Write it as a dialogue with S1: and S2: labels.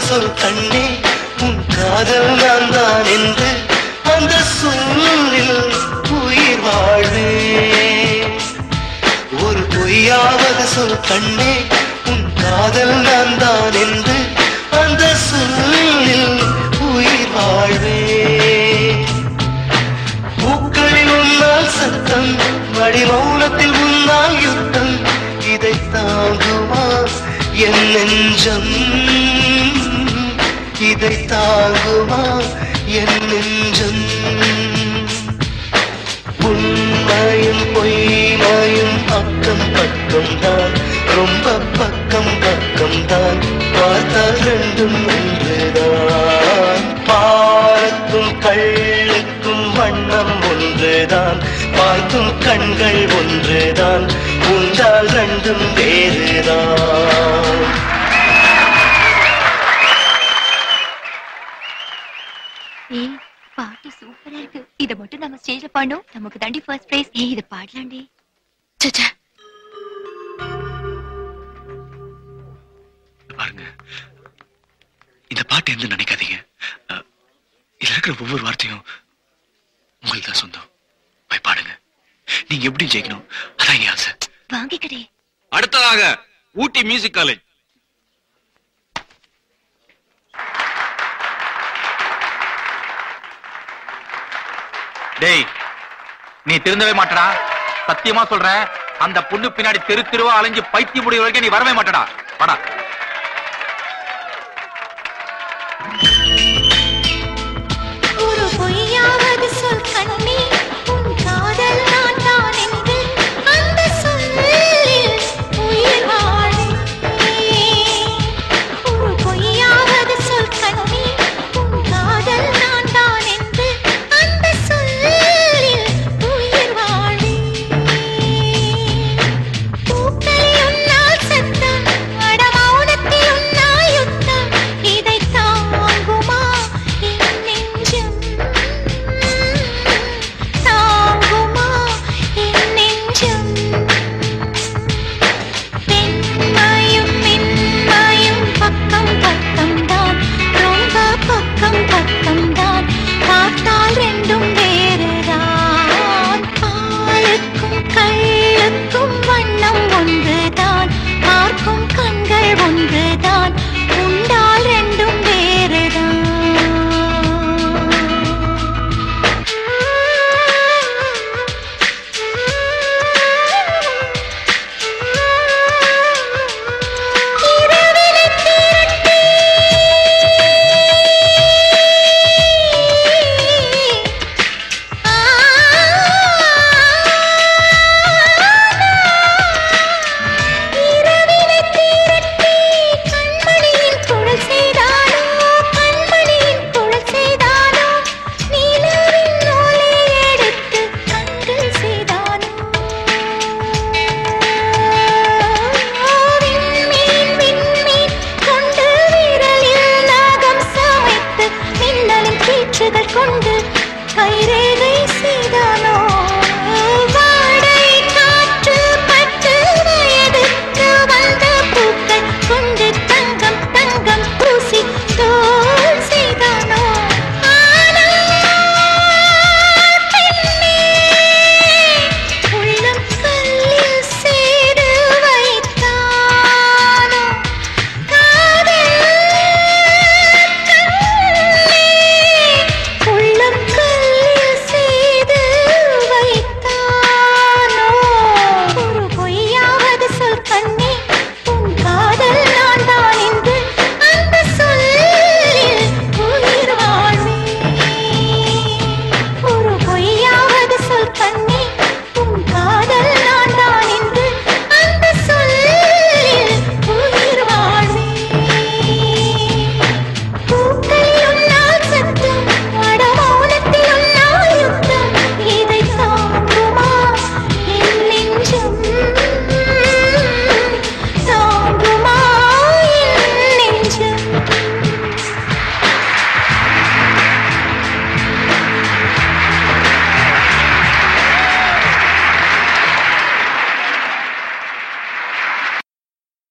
S1: சொல் கண்ணே உன் காதல் நான் தான் என்று அந்த சொல்லில் உயிர் வாழ்வே ஒரு பொய்யாவது சொல் கண்ணே உன் காதல் நான் தான் என்று அந்த சொல்லில் உயிர் வாழ்வே பூக்களில் உன்னால் சத்தம் வடி மௌனத்தில் உன்னால் யுத்தம் இதை தாங்குமா என் நெஞ்சம்? இதை தாங்குமா என் நெஞ்சம்? உண்மையும் பொய்மையும் பக்கம் பக்கம் தான் ரொம்ப பக்கம் பக்கம் தான். பார்த்தால் ரெண்டும் ஒன்றுதான். பாரத்தும் கள்ளுக்கும் வண்ணம் ஒன்றுதான். பார்க்கும் கண்கள் ஒன்றுதான். உண்டால் ரெண்டும் வேறுதான்.
S2: சூப்பரா இருக்கு இத மட்டும் நம்ம ஸ்டேஜ்ல பாடணும் நமக்கு தாண்டி ஃபர்ஸ்ட் பிரைஸ் ஏய் இத பாடலாம்டி. சச்சா
S3: பாருங்க. இந்த பாட்டு எந்த நினைக்காதீங்க. இதுல இருக்கிற ஒவ்வொரு வார்த்தையும் உங்களுக்கு தான் சொந்தம். போய் பாடுங்க. நீங்க எப்படி ஜெயிக்கணும். அதான் என் ஆசை.
S2: வாங்கிக்கடே.
S4: அடுத்ததாக ஊட்டி மியூசிக் காலேஜ்
S5: டேய் நீ திருந்தவே மாட்டடா. சத்தியமா சொல்றேன் அந்த பொண்ணு பின்னாடி தெரு தெருவா அலைஞ்சு பைத்தியம் முடிய வரைக்கும் நீ வரவே மாட்டடா. வாடா. கொண்டு கைரேகை